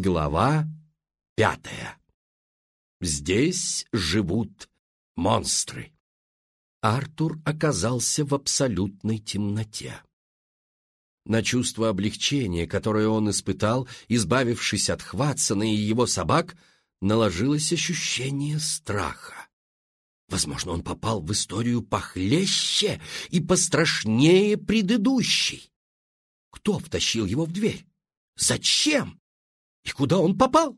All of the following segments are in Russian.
Глава пятая. Здесь живут монстры. Артур оказался в абсолютной темноте. На чувство облегчения, которое он испытал, избавившись от Хватсона и его собак, наложилось ощущение страха. Возможно, он попал в историю похлеще и пострашнее предыдущей. Кто втащил его в дверь? Зачем? И куда он попал?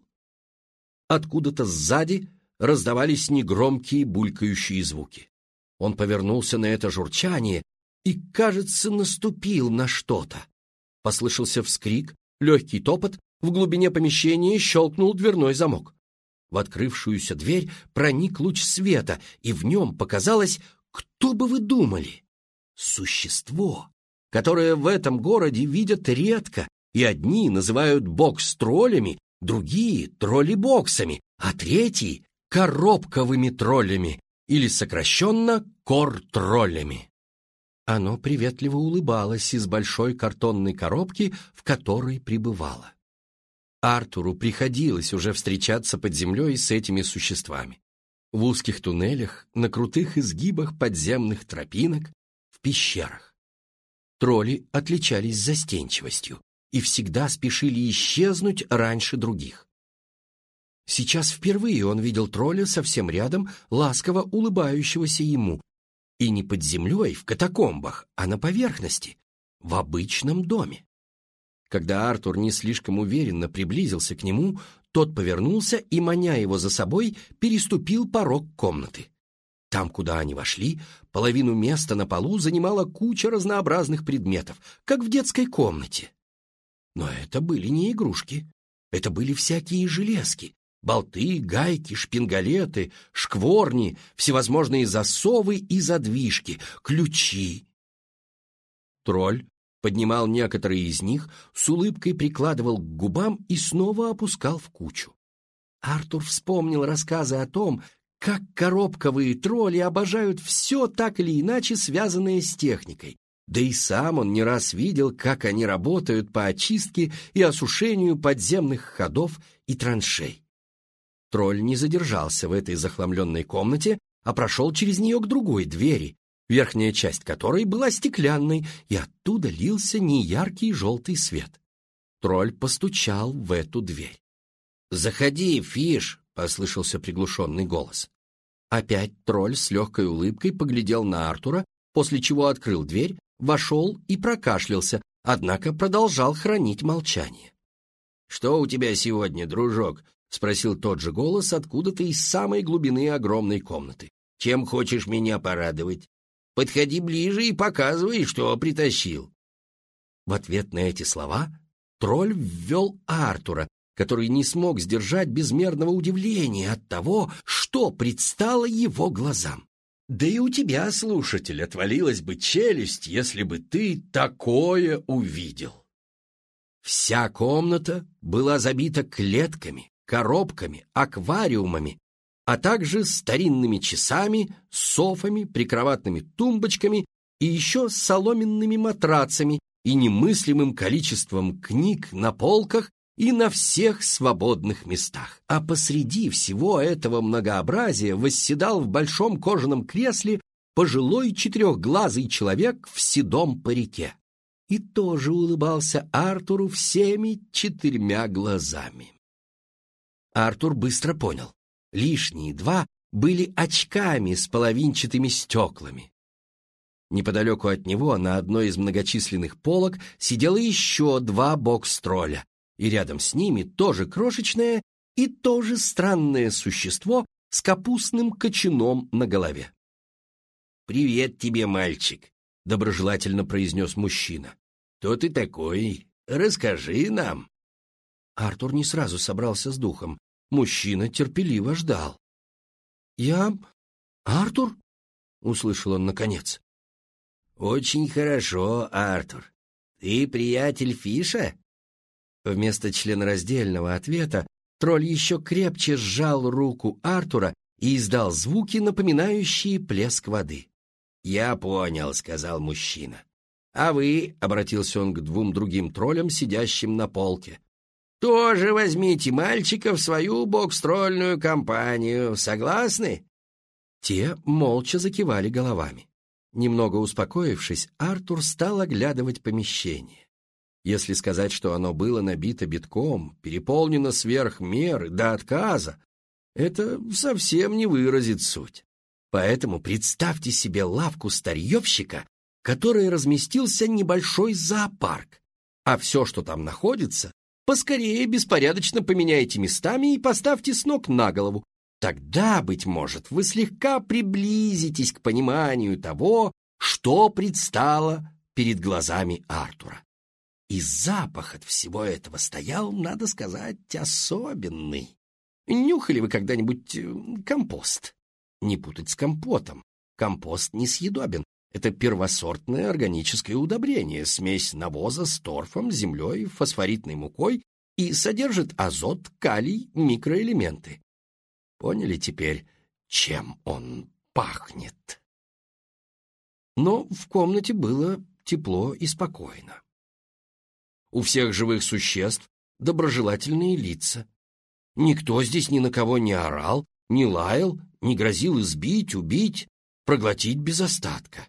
Откуда-то сзади раздавались негромкие булькающие звуки. Он повернулся на это журчание и, кажется, наступил на что-то. Послышался вскрик, легкий топот, в глубине помещения щелкнул дверной замок. В открывшуюся дверь проник луч света, и в нем показалось, кто бы вы думали? Существо, которое в этом городе видят редко, и одни называют бокс троллями, другие — тролли-боксами, а третьи — коробковыми троллями, или сокращенно кор-троллями. Оно приветливо улыбалось из большой картонной коробки, в которой пребывало. Артуру приходилось уже встречаться под землей с этими существами. В узких туннелях, на крутых изгибах подземных тропинок, в пещерах. Тролли отличались застенчивостью и всегда спешили исчезнуть раньше других. Сейчас впервые он видел тролля совсем рядом, ласково улыбающегося ему. И не под землей, в катакомбах, а на поверхности, в обычном доме. Когда Артур не слишком уверенно приблизился к нему, тот повернулся и, маня его за собой, переступил порог комнаты. Там, куда они вошли, половину места на полу занимала куча разнообразных предметов, как в детской комнате. Но это были не игрушки. Это были всякие железки, Болты, гайки, шпингалеты, шкворни, всевозможные засовы и задвижки, ключи. Тролль поднимал некоторые из них, с улыбкой прикладывал к губам и снова опускал в кучу. Артур вспомнил рассказы о том, как коробковые тролли обожают все так или иначе связанное с техникой. Да и сам он не раз видел, как они работают по очистке и осушению подземных ходов и траншей. Тролль не задержался в этой захламленной комнате, а прошел через нее к другой двери, верхняя часть которой была стеклянной, и оттуда лился неяркий желтый свет. Тролль постучал в эту дверь. «Заходи, Фиш!» — послышался приглушенный голос. Опять тролль с легкой улыбкой поглядел на Артура, после чего открыл дверь, вошел и прокашлялся, однако продолжал хранить молчание. «Что у тебя сегодня, дружок?» — спросил тот же голос откуда-то из самой глубины огромной комнаты. «Чем хочешь меня порадовать? Подходи ближе и показывай, что притащил». В ответ на эти слова тролль ввел Артура, который не смог сдержать безмерного удивления от того, что предстало его глазам. Да и у тебя, слушатель, отвалилась бы челюсть, если бы ты такое увидел. Вся комната была забита клетками, коробками, аквариумами, а также старинными часами, софами, прикроватными тумбочками и еще соломенными матрацами и немыслимым количеством книг на полках и на всех свободных местах. А посреди всего этого многообразия восседал в большом кожаном кресле пожилой четырехглазый человек в седом парике. И тоже улыбался Артуру всеми четырьмя глазами. Артур быстро понял. Лишние два были очками с половинчатыми стеклами. Неподалеку от него на одной из многочисленных полок сидело еще два бокс-тролля, и рядом с ними тоже крошечное и тоже странное существо с капустным кочаном на голове. «Привет тебе, мальчик», — доброжелательно произнес мужчина. «Кто ты такой? Расскажи нам». Артур не сразу собрался с духом. Мужчина терпеливо ждал. «Я... Артур?» — услышал он наконец. «Очень хорошо, Артур. Ты приятель Фиша?» Вместо членораздельного ответа тролль еще крепче сжал руку Артура и издал звуки, напоминающие плеск воды. «Я понял», — сказал мужчина. «А вы?» — обратился он к двум другим троллям, сидящим на полке. Тоже возьмите мальчика в свою бокстрольную компанию. Согласны?» Те молча закивали головами. Немного успокоившись, Артур стал оглядывать помещение. Если сказать, что оно было набито битком, переполнено сверх меры, до отказа, это совсем не выразит суть. Поэтому представьте себе лавку старьевщика, в разместился небольшой зоопарк, а все, что там находится, поскорее беспорядочно поменяйте местами и поставьте с ног на голову. Тогда, быть может, вы слегка приблизитесь к пониманию того, что предстало перед глазами Артура. И запах от всего этого стоял, надо сказать, особенный. Нюхали вы когда-нибудь э, компост? Не путать с компотом. Компост несъедобен. Это первосортное органическое удобрение, смесь навоза с торфом, землей, фосфоритной мукой и содержит азот, калий, микроэлементы. Поняли теперь, чем он пахнет? Но в комнате было тепло и спокойно. У всех живых существ доброжелательные лица. Никто здесь ни на кого не орал, не лаял, не грозил избить, убить, проглотить без остатка.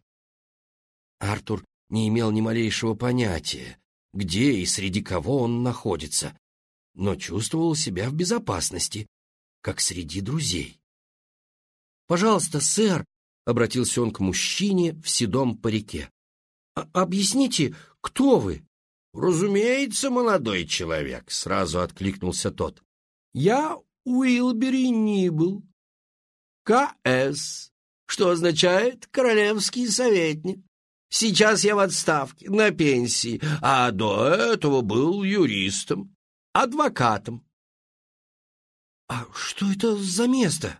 Артур не имел ни малейшего понятия, где и среди кого он находится, но чувствовал себя в безопасности, как среди друзей. «Пожалуйста, сэр», — обратился он к мужчине в седом парике, — «объясните, кто вы?» «Разумеется, молодой человек», — сразу откликнулся тот. «Я Уилбери Нибл, К.С., что означает «королевский советник». Сейчас я в отставке, на пенсии, а до этого был юристом, адвокатом. — А что это за место?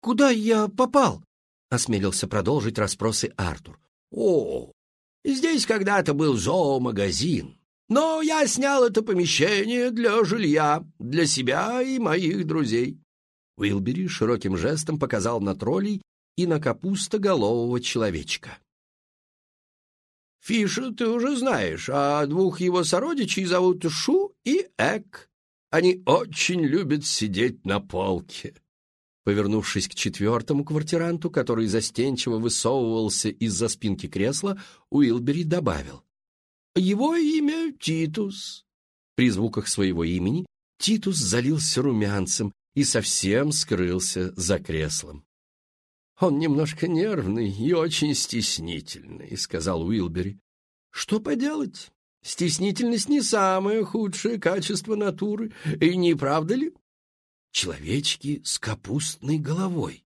Куда я попал? — осмелился продолжить расспросы Артур. — О, здесь когда-то был зоомагазин, но я снял это помещение для жилья, для себя и моих друзей. Уилбери широким жестом показал на троллей и на капустоголового человечка. Фиша ты уже знаешь, а двух его сородичей зовут Шу и Эк. Они очень любят сидеть на полке». Повернувшись к четвертому квартиранту, который застенчиво высовывался из-за спинки кресла, Уилбери добавил. «Его имя Титус». При звуках своего имени Титус залился румянцем и совсем скрылся за креслом. «Он немножко нервный и очень стеснительный», — сказал Уилбери. «Что поделать? Стеснительность не самое худшее качество натуры, и не правда ли?» Человечки с капустной головой.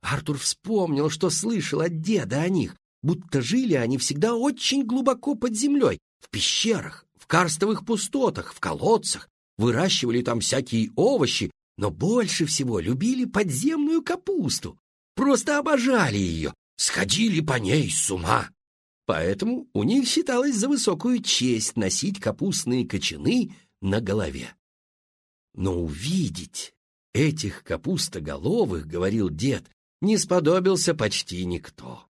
Артур вспомнил, что слышал от деда о них, будто жили они всегда очень глубоко под землей, в пещерах, в карстовых пустотах, в колодцах, выращивали там всякие овощи, но больше всего любили подземную капусту. Просто обожали ее, сходили по ней с ума. Поэтому у них считалось за высокую честь носить капустные кочаны на голове. Но увидеть этих капустоголовых, говорил дед, не сподобился почти никто.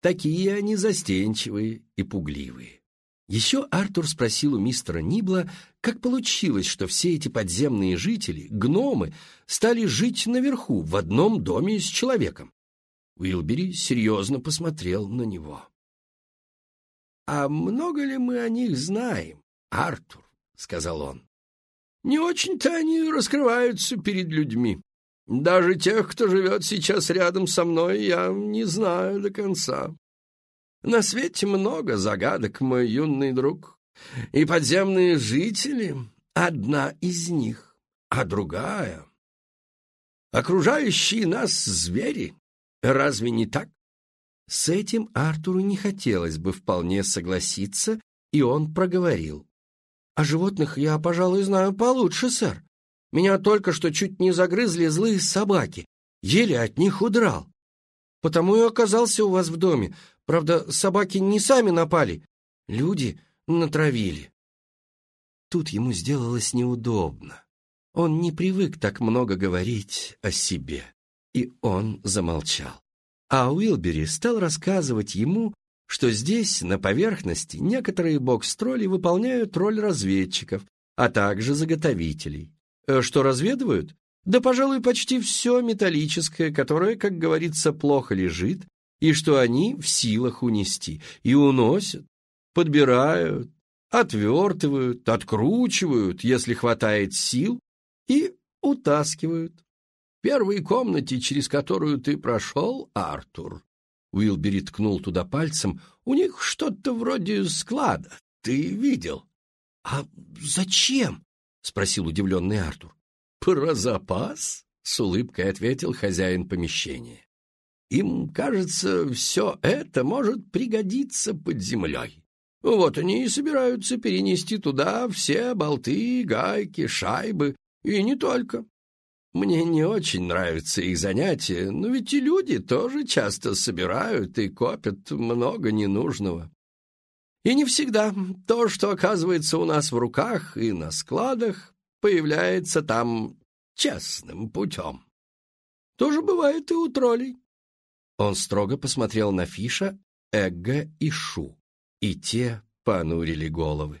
Такие они застенчивые и пугливые. Еще Артур спросил у мистера Нибла, как получилось, что все эти подземные жители, гномы, стали жить наверху, в одном доме с человеком. Уилбери серьезно посмотрел на него. «А много ли мы о них знаем, Артур?» — сказал он. «Не очень-то они раскрываются перед людьми. Даже тех, кто живет сейчас рядом со мной, я не знаю до конца. На свете много загадок, мой юный друг, и подземные жители — одна из них, а другая — окружающие нас звери. Разве не так? С этим Артуру не хотелось бы вполне согласиться, и он проговорил. «О животных я, пожалуй, знаю получше, сэр. Меня только что чуть не загрызли злые собаки. Еле от них удрал. Потому и оказался у вас в доме. Правда, собаки не сами напали, люди натравили». Тут ему сделалось неудобно. Он не привык так много говорить о себе, и он замолчал. А Уилбери стал рассказывать ему, что здесь, на поверхности, некоторые бокс-тролли выполняют роль разведчиков а также заготовителей. Э, что разведывают? Да, пожалуй, почти все металлическое, которое, как говорится, плохо лежит, и что они в силах унести, и уносят, подбирают, отвертывают, откручивают, если хватает сил, и утаскивают. В первой комнате, через которую ты прошел, Артур, Уилбери ткнул туда пальцем, у них что-то вроде склада. Ты видел? — А зачем? — спросил удивленный Артур. — Про запас, — с улыбкой ответил хозяин помещения. Им, кажется, все это может пригодиться под землей. Вот они и собираются перенести туда все болты, гайки, шайбы, и не только. Мне не очень нравятся их занятия, но ведь и люди тоже часто собирают и копят много ненужного. И не всегда то, что оказывается у нас в руках и на складах, появляется там честным путем. Тоже бывает и у троллей. Он строго посмотрел на Фиша, Эгга и Шу, и те понурили головы.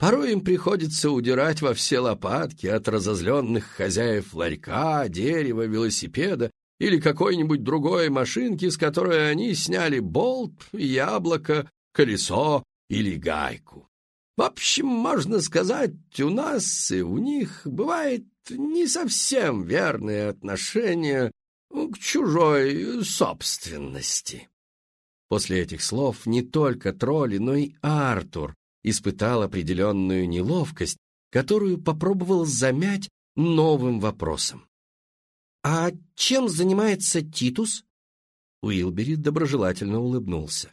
Порой им приходится удирать во все лопатки от разозленных хозяев ларька, дерева, велосипеда или какой-нибудь другой машинки, с которой они сняли болт, яблоко, колесо или гайку. В общем, можно сказать, у нас и у них бывает не совсем верное отношение к чужой собственности. После этих слов не только тролли, но и Артур испытал определенную неловкость, которую попробовал замять новым вопросом. «А чем занимается Титус?» Уилбери доброжелательно улыбнулся.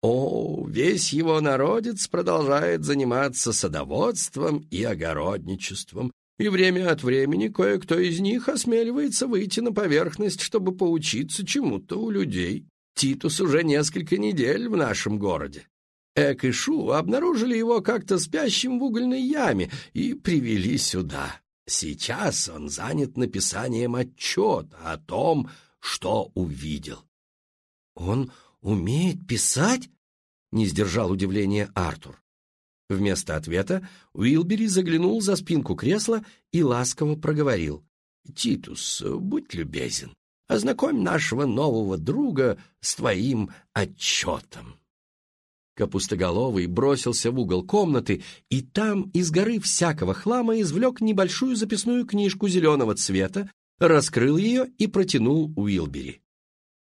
«О, весь его народец продолжает заниматься садоводством и огородничеством, и время от времени кое-кто из них осмеливается выйти на поверхность, чтобы поучиться чему-то у людей. Титус уже несколько недель в нашем городе. Эк и Шу обнаружили его как-то спящим в угольной яме и привели сюда. Сейчас он занят написанием отчета о том, что увидел. «Он умеет писать?» — не сдержал удивления Артур. Вместо ответа Уилбери заглянул за спинку кресла и ласково проговорил. «Титус, будь любезен, ознакомь нашего нового друга с твоим отчетом». Капустоголовый бросился в угол комнаты и там из горы всякого хлама извлек небольшую записную книжку зеленого цвета, раскрыл ее и протянул Уилбери.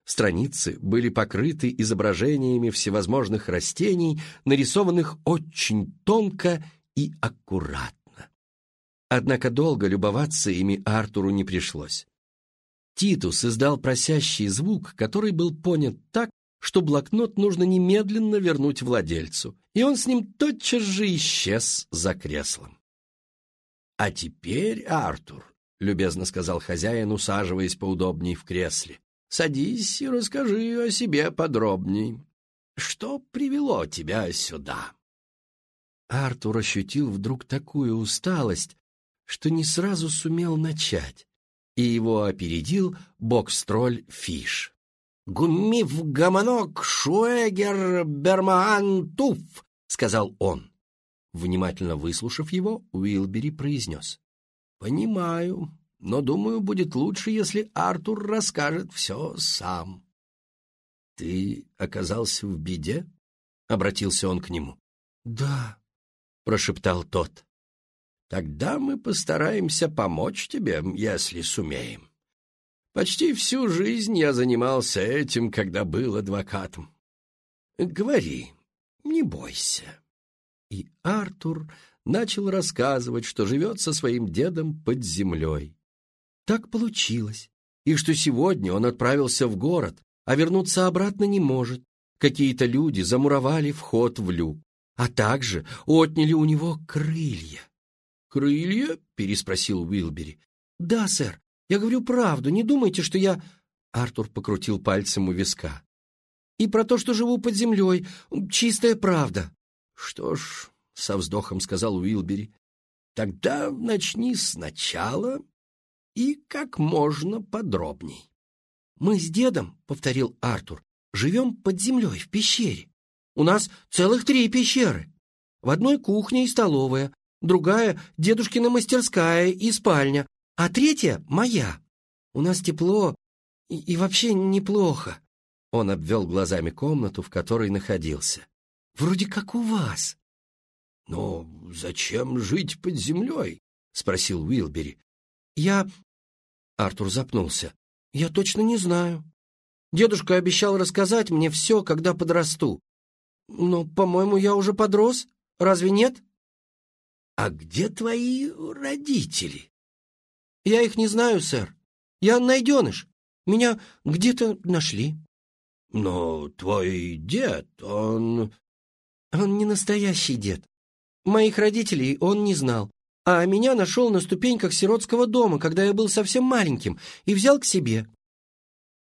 Страницы были покрыты изображениями всевозможных растений, нарисованных очень тонко и аккуратно. Однако долго любоваться ими Артуру не пришлось. Титус издал просящий звук, который был понят так, что блокнот нужно немедленно вернуть владельцу, и он с ним тотчас же исчез за креслом. «А теперь, Артур», — любезно сказал хозяин, усаживаясь поудобней в кресле, — «садись и расскажи о себе подробней. Что привело тебя сюда?» Артур ощутил вдруг такую усталость, что не сразу сумел начать, и его опередил бокстроль Фиш. «Гуммив гаманок шуэгер бермаан туф», — сказал он. Внимательно выслушав его, Уилбери произнес. «Понимаю, но, думаю, будет лучше, если Артур расскажет все сам». «Ты оказался в беде?» — обратился он к нему. «Да», — прошептал тот. «Тогда мы постараемся помочь тебе, если сумеем». Почти всю жизнь я занимался этим, когда был адвокатом. Говори, не бойся. И Артур начал рассказывать, что живет со своим дедом под землей. Так получилось, и что сегодня он отправился в город, а вернуться обратно не может. Какие-то люди замуровали вход в люк, а также отняли у него крылья. «Крылья?» — переспросил Уилбери. «Да, сэр, я говорю правду, не думайте, что я...» Артур покрутил пальцем у виска. «И про то, что живу под землей. Чистая правда». «Что ж», — со вздохом сказал Уилбери, «тогда начни сначала и как можно подробней». «Мы с дедом», — повторил Артур, — «живем под землей, в пещере. У нас целых три пещеры. В одной кухня и столовая, другая — дедушкина мастерская и спальня, а третья — моя. У нас тепло и, и вообще неплохо». Он обвел глазами комнату, в которой находился. «Вроде как у вас». «Но зачем жить под землей?» — спросил Уилбери. «Я...» — Артур запнулся. «Я точно не знаю. Дедушка обещал рассказать мне все, когда подрасту. Но, по-моему, я уже подрос. Разве нет?» «А где твои родители?» «Я их не знаю, сэр. Я найденыш. Меня где-то нашли». «Но твой дед, он...» «Он не настоящий дед. Моих родителей он не знал, а меня нашел на ступеньках сиротского дома, когда я был совсем маленьким, и взял к себе.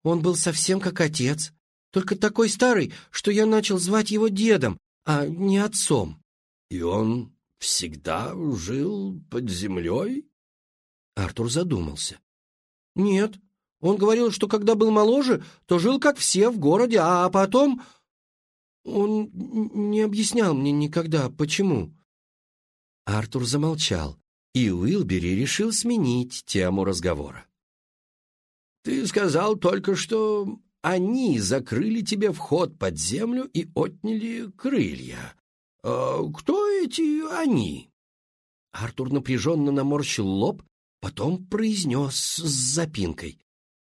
Он был совсем как отец, только такой старый, что я начал звать его дедом, а не отцом». «И он всегда жил под землей?» Артур задумался. «Нет, он говорил, что когда был моложе, то жил как все в городе, а потом... Он не объяснял мне никогда, почему». Артур замолчал, и Уилбери решил сменить тему разговора. «Ты сказал только, что они закрыли тебе вход под землю и отняли крылья. А кто эти они?» Артур напряженно наморщил лоб, потом произнес с запинкой.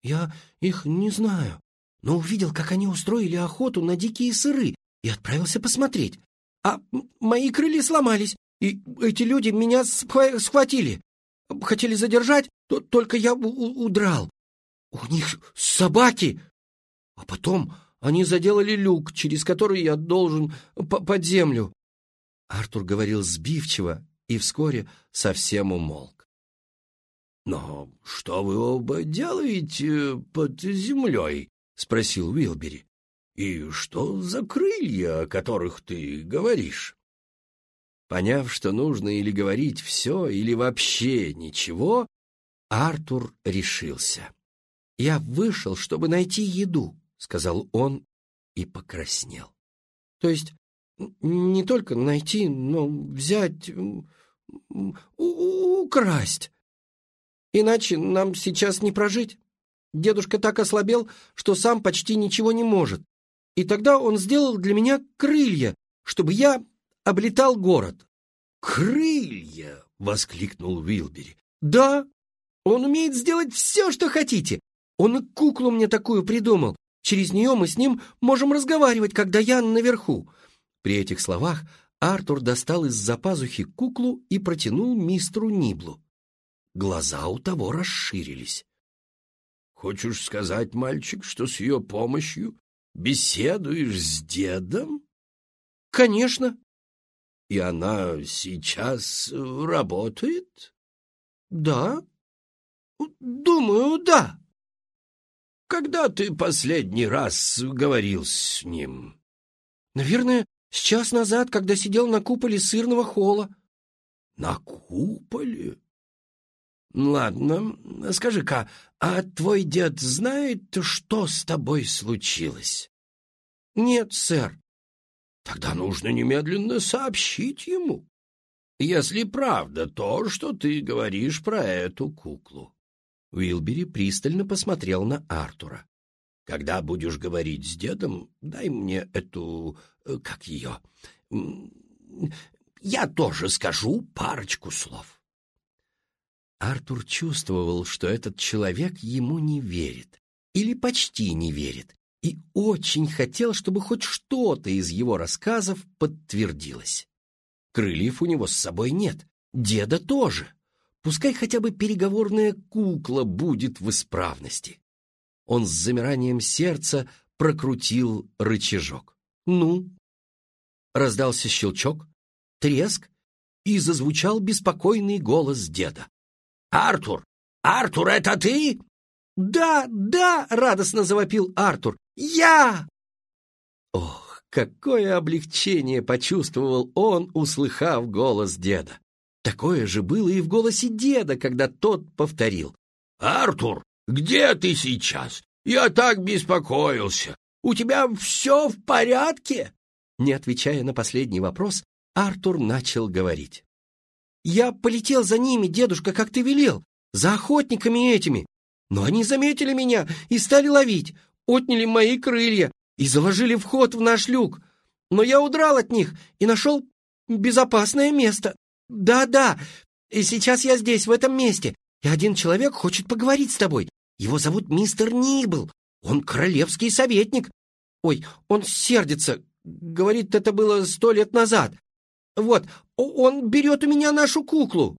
«Я их не знаю, но увидел, как они устроили охоту на дикие сыры и отправился посмотреть. А мои крылья сломались, и эти люди меня схватили. Хотели задержать, то только я удрал. У них собаки. А потом они заделали люк, через который я должен под землю. Артур говорил сбивчиво и вскоре совсем умолк. «Но что вы оба делаете под землей?» — спросил Уилбери. «И что за крылья, о которых ты говоришь?» Поняв, что нужно или говорить все, или вообще ничего, Артур решился. «Я вышел, чтобы найти еду», — сказал он и покраснел. «То есть не только найти, но взять, украсть. Иначе нам сейчас не прожить. Дедушка так ослабел, что сам почти ничего не может. И тогда он сделал для меня крылья, чтобы я облетал город. «Крылья!» — воскликнул Уилбери. «Да, он умеет сделать все, что хотите. Он и куклу мне такую придумал. Через нее мы с ним можем разговаривать, когда я наверху». При этих словах Артур достал из-за пазухи куклу и протянул мистеру Ниблу. Глаза у того расширились. «Хочешь сказать, мальчик, что с ее помощью беседуешь с дедом?» «Конечно». «И она сейчас работает?» «Да». «Думаю, да». «Когда ты последний раз говорил с ним?» «Наверное, с час назад, когда сидел на куполе сырного холла». «На куполе?» «Ладно, скажи-ка, а твой дед знает, что с тобой случилось?» «Нет, сэр». «Тогда нужно немедленно сообщить ему, если правда то, что ты говоришь про эту куклу». Уилбери пристально посмотрел на Артура. «Когда будешь говорить с дедом, дай мне эту... Э, как ее... Я тоже скажу парочку слов». Артур чувствовал, что этот человек ему не верит, или почти не верит, и очень хотел, чтобы хоть что-то из его рассказов подтвердилось. Крыльев у него с собой нет, деда тоже. Пускай хотя бы переговорная кукла будет в исправности. Он с замиранием сердца прокрутил рычажок. «Ну?» Раздался щелчок, треск, и зазвучал беспокойный голос деда. «Артур! Артур, это ты?» «Да, да!» — радостно завопил Артур. «Я!» Ох, какое облегчение почувствовал он, услыхав голос деда. Такое же было и в голосе деда, когда тот повторил. «Артур, где ты сейчас? Я так беспокоился. У тебя все в порядке?» Не отвечая на последний вопрос, Артур начал говорить. Я полетел за ними, дедушка, как ты велел, за охотниками этими. Но они заметили меня и стали ловить, отняли мои крылья и заложили вход в наш люк. Но я удрал от них и нашел безопасное место. Да-да, и сейчас я здесь, в этом месте, и один человек хочет поговорить с тобой. Его зовут мистер Нибл. Он королевский советник. Ой, он сердится. Говорит, это было сто лет назад. Вот, он берет у меня нашу куклу.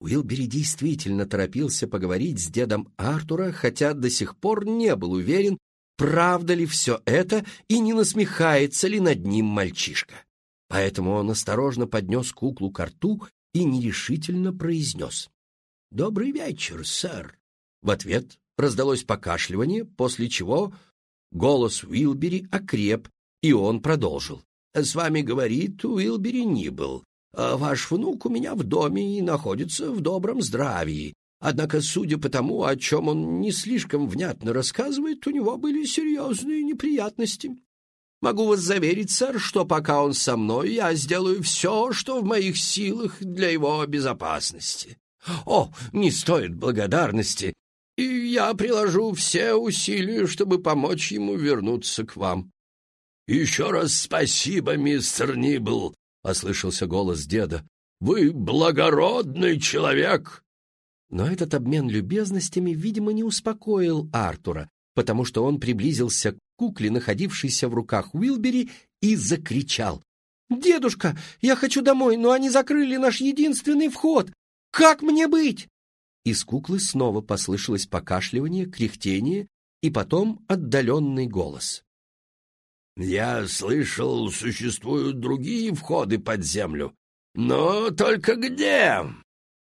Уилбери действительно торопился поговорить с дедом Артура, хотя до сих пор не был уверен, правда ли все это и не насмехается ли над ним мальчишка. Поэтому он осторожно поднес куклу к рту и нерешительно произнес. «Добрый вечер, сэр». В ответ раздалось покашливание, после чего голос Уилбери окреп, и он продолжил. «С вами говорит Уилбери Нибл. А ваш внук у меня в доме и находится в добром здравии. Однако, судя по тому, о чем он не слишком внятно рассказывает, у него были серьезные неприятности. Могу вас заверить, сэр, что пока он со мной, я сделаю все, что в моих силах для его безопасности. О, не стоит благодарности, и я приложу все усилия, чтобы помочь ему вернуться к вам. «Еще раз спасибо, мистер Нибл», — послышался голос деда. «Вы благородный человек!» Но этот обмен любезностями, видимо, не успокоил Артура, потому что он приблизился к кукле, находившейся в руках Уилбери, и закричал. «Дедушка, я хочу домой, но они закрыли наш единственный вход! Как мне быть?» Из куклы снова послышалось покашливание, кряхтение и потом отдаленный голос. «Я слышал, существуют другие входы под землю. Но только где?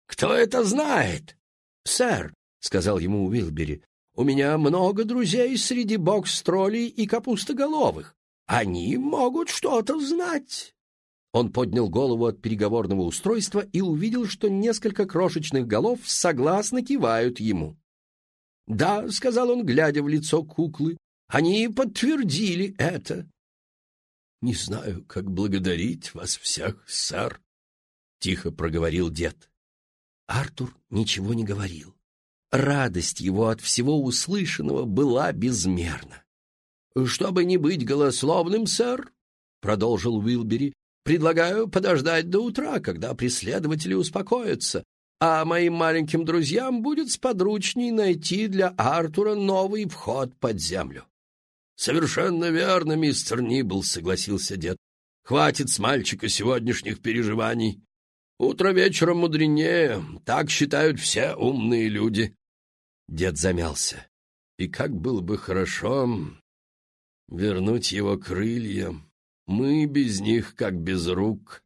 Кто это знает?» «Сэр», — сказал ему Уилбери, — «у меня много друзей среди бокс-троллей и капустоголовых. Они могут что-то знать». Он поднял голову от переговорного устройства и увидел, что несколько крошечных голов согласно кивают ему. «Да», — сказал он, глядя в лицо куклы, они подтвердили это. — Не знаю, как благодарить вас всех, сэр, — тихо проговорил дед. Артур ничего не говорил. Радость его от всего услышанного была безмерна. — Чтобы не быть голословным, сэр, — продолжил Уилбери, — предлагаю подождать до утра, когда преследователи успокоятся, а моим маленьким друзьям будет сподручней найти для Артура новый вход под землю. «Совершенно верно, мистер Нибл», — согласился дед. «Хватит с мальчика сегодняшних переживаний. Утро вечером мудренее, так считают все умные люди». Дед замялся. «И как было бы хорошо вернуть его крылья. Мы без них как без рук.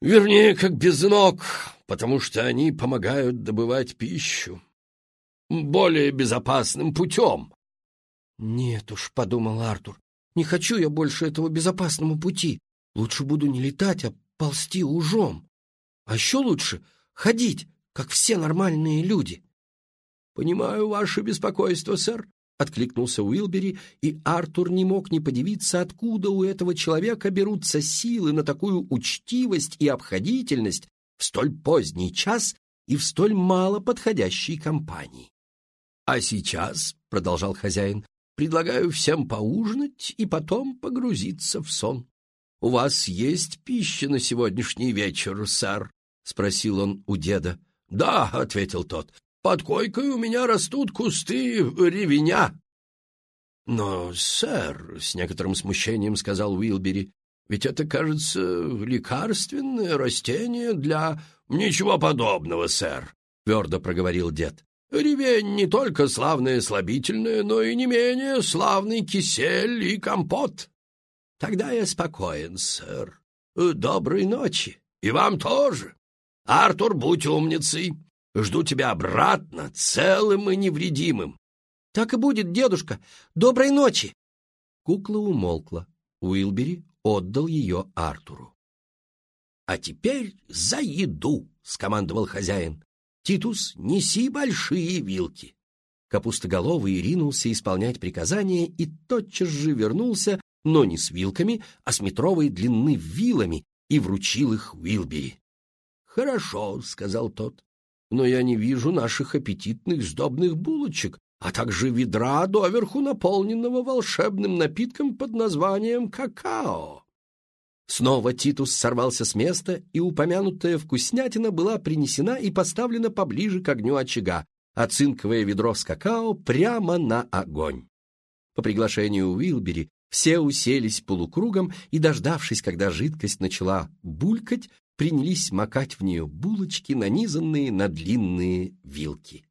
Вернее, как без ног, потому что они помогают добывать пищу. Более безопасным путем». «Нет уж», — подумал Артур, — «не хочу я больше этого безопасного пути. Лучше буду не летать, а ползти ужом. А еще лучше ходить, как все нормальные люди». «Понимаю ваше беспокойство, сэр», — откликнулся Уилбери, и Артур не мог не подивиться, откуда у этого человека берутся силы на такую учтивость и обходительность в столь поздний час и в столь мало подходящей компании. «А сейчас», — продолжал хозяин, Предлагаю всем поужинать и потом погрузиться в сон. У вас есть пища на сегодняшний вечер, сэр? — спросил он у деда. — Да, — ответил тот, — под койкой у меня растут кусты ревеня. — Но, сэр, — с некоторым смущением сказал Уилбери, — ведь это, кажется, лекарственное растение для... — Ничего подобного, сэр, — твердо проговорил дед. Ревень не только славное слабительное, но и не менее славный кисель и компот. Тогда я спокоен, сэр. Доброй ночи. И вам тоже. Артур, будь умницей. Жду тебя обратно, целым и невредимым. Так и будет, дедушка. Доброй ночи. Кукла умолкла. Уилбери отдал ее Артуру. — А теперь за еду, — скомандовал хозяин. «Титус, неси большие вилки!» Капустоголовый ринулся исполнять приказание и тотчас же вернулся, но не с вилками, а с метровой длины вилами, и вручил их Уилбери. «Хорошо», — сказал тот, — «но я не вижу наших аппетитных сдобных булочек, а также ведра доверху наполненного волшебным напитком под названием какао». Снова Титус сорвался с места, и упомянутая вкуснятина была принесена и поставлена поближе к огню очага, а цинковое ведро с какао прямо на огонь. По приглашению Уилбери все уселись полукругом и, дождавшись, когда жидкость начала булькать, принялись макать в нее булочки, нанизанные на длинные вилки.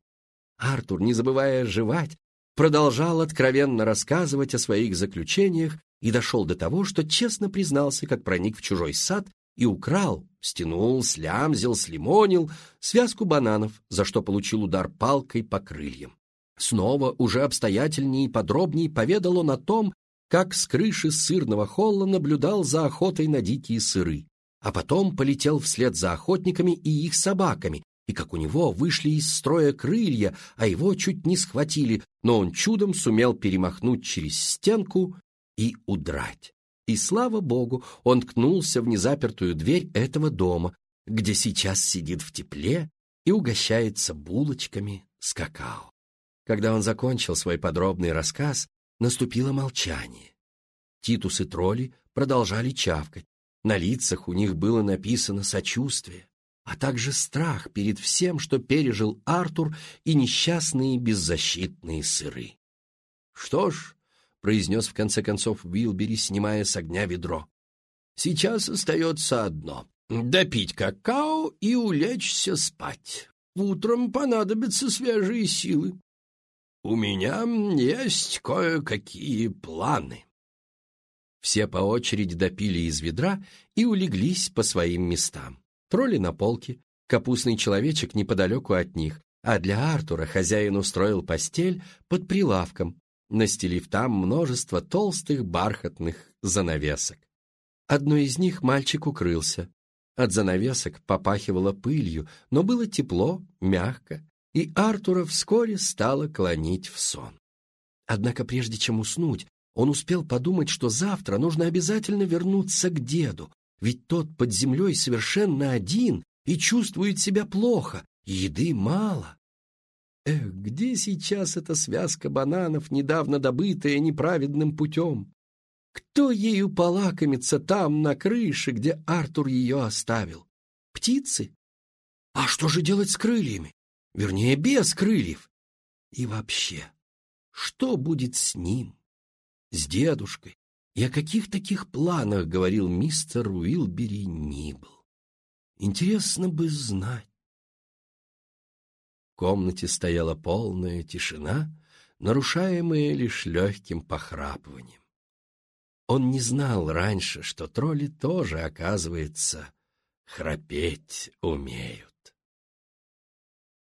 Артур, не забывая жевать, продолжал откровенно рассказывать о своих заключениях и дошел до того, что честно признался, как проник в чужой сад и украл, стянул, слямзил, слимонил связку бананов, за что получил удар палкой по крыльям. Снова, уже обстоятельнее и подробнее, поведал он о том, как с крыши сырного холла наблюдал за охотой на дикие сыры, а потом полетел вслед за охотниками и их собаками, и как у него вышли из строя крылья, а его чуть не схватили, но он чудом сумел перемахнуть через стенку и удрать. И, слава богу, он ткнулся в незапертую дверь этого дома, где сейчас сидит в тепле и угощается булочками с какао. Когда он закончил свой подробный рассказ, наступило молчание. Титус и тролли продолжали чавкать. На лицах у них было написано сочувствие, а также страх перед всем, что пережил Артур и несчастные беззащитные сыры. «Что ж», — произнес в конце концов Уилбери, снимая с огня ведро, — «сейчас остается одно — допить какао и улечься спать. Утром понадобятся свежие силы. У меня есть кое-какие планы». Все по очереди допили из ведра и улеглись по своим местам. Тролли на полке, капустный человечек неподалеку от них, а для Артура хозяин устроил постель под прилавком, настелив там множество толстых бархатных занавесок. Одной из них мальчик укрылся. От занавесок попахивало пылью, но было тепло, мягко, и Артура вскоре стало клонить в сон. Однако прежде чем уснуть, он успел подумать, что завтра нужно обязательно вернуться к деду, ведь тот под землей совершенно один и чувствует себя плохо, еды мало. Эх, где сейчас эта связка бананов, недавно добытая неправедным путем? Кто ею полакомится там, на крыше, где Артур ее оставил? Птицы? А что же делать с крыльями? Вернее, без крыльев. И вообще, что будет с ним? С дедушкой? И о каких таких планах говорил мистер Уилбери Нибл? Интересно бы знать комнате стояла полная тишина, нарушаемая лишь легким похрапыванием. Он не знал раньше, что тролли тоже, оказывается, храпеть умеют.